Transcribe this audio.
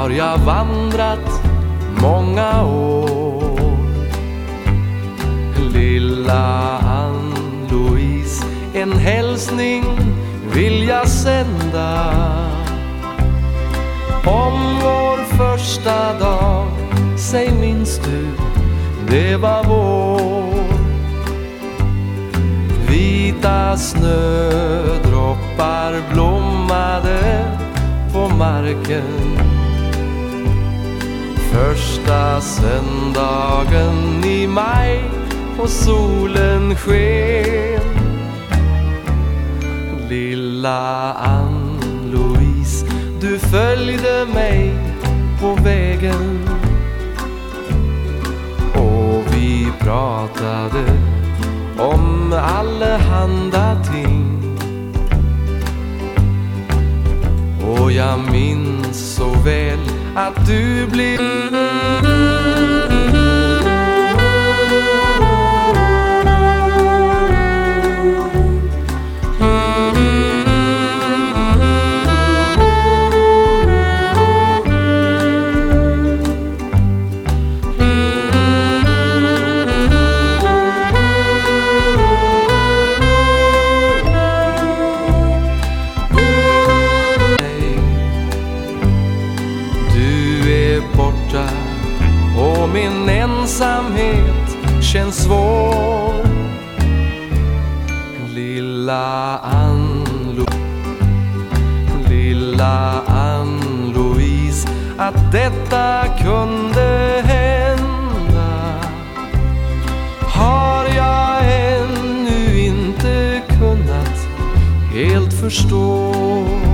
har jag vandrat många år. Lilla Ann-Louise, en hälsning vill jag sända. Om vår första dag, säg minns du, det var vår. Vita snödroppar blommade på marken. Första söndagen i maj och solen sken. Lilla Ann-Louise, du följde mig på vägen. Och vi pratade om allehanda ting. Och jag minns att du blir min ensamhet känns svår. Lilla Ann Lilla Ann-Louise att detta kunde hända. Har jag ännu inte kunnat helt förstå.